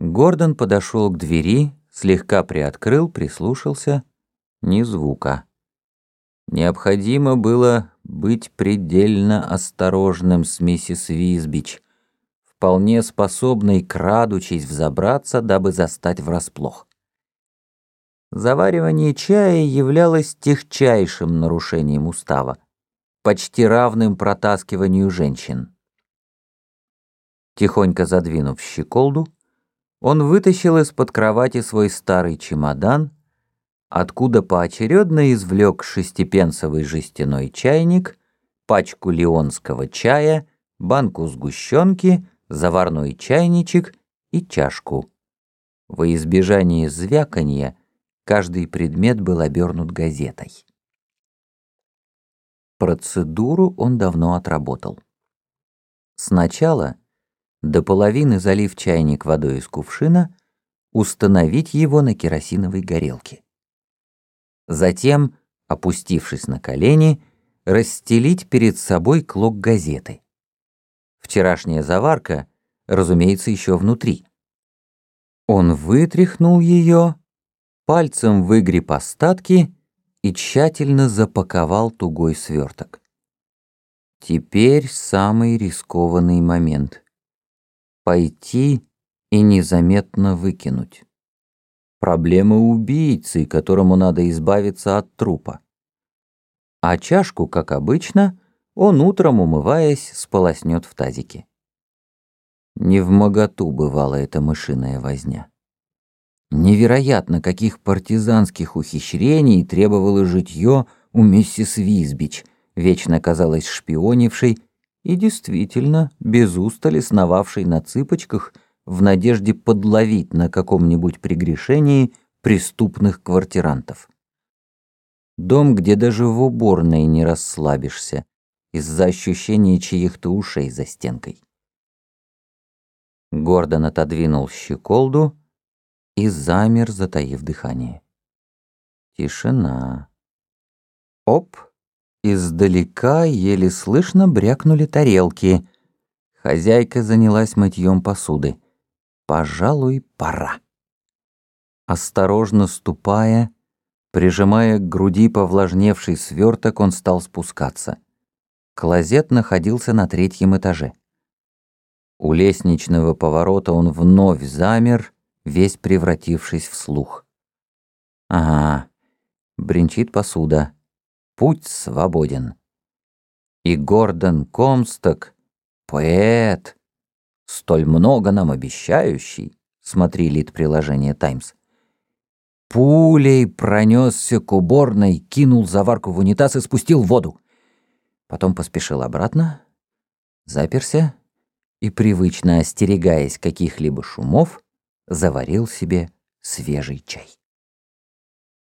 Гордон подошел к двери, слегка приоткрыл, прислушался. Ни звука. Необходимо было быть предельно осторожным с миссис Визбич, вполне способной, крадучись, взобраться, дабы застать врасплох. Заваривание чая являлось техчайшим нарушением устава, почти равным протаскиванию женщин. Тихонько задвинув щеколду, он вытащил из-под кровати свой старый чемодан, откуда поочередно извлек шестипенсовый жестяной чайник, пачку леонского чая, банку сгущенки, заварной чайничек и чашку. Во избежание звяканья каждый предмет был обернут газетой. Процедуру он давно отработал. Сначала, до половины залив чайник водой из кувшина, установить его на керосиновой горелке. Затем, опустившись на колени, расстелить перед собой клок газеты. Вчерашняя заварка, разумеется, еще внутри. Он вытряхнул ее пальцем выгреб остатки и тщательно запаковал тугой сверток. Теперь самый рискованный момент. Пойти и незаметно выкинуть. Проблема убийцы, которому надо избавиться от трупа. А чашку, как обычно, он утром, умываясь, сполоснет в тазике. Не в моготу бывала эта мышиная возня. Невероятно, каких партизанских ухищрений требовало житье у миссис Визбич, вечно казалась шпионившей и действительно без устали сновавшей на цыпочках в надежде подловить на каком-нибудь прегрешении преступных квартирантов. Дом, где даже в уборной не расслабишься из-за ощущения чьих-то ушей за стенкой. Гордон отодвинул щеколду, и замер, затаив дыхание. Тишина. Оп! Издалека еле слышно брякнули тарелки. Хозяйка занялась мытьем посуды. Пожалуй, пора. Осторожно ступая, прижимая к груди повлажневший сверток, он стал спускаться. Клозет находился на третьем этаже. У лестничного поворота он вновь замер весь превратившись в слух. Ага, бренчит посуда. Путь свободен. И Гордон Комсток, поэт, столь много нам обещающий, смотри лид приложения «Таймс», пулей пронесся к уборной, кинул заварку в унитаз и спустил воду. Потом поспешил обратно, заперся и, привычно остерегаясь каких-либо шумов, заварил себе свежий чай.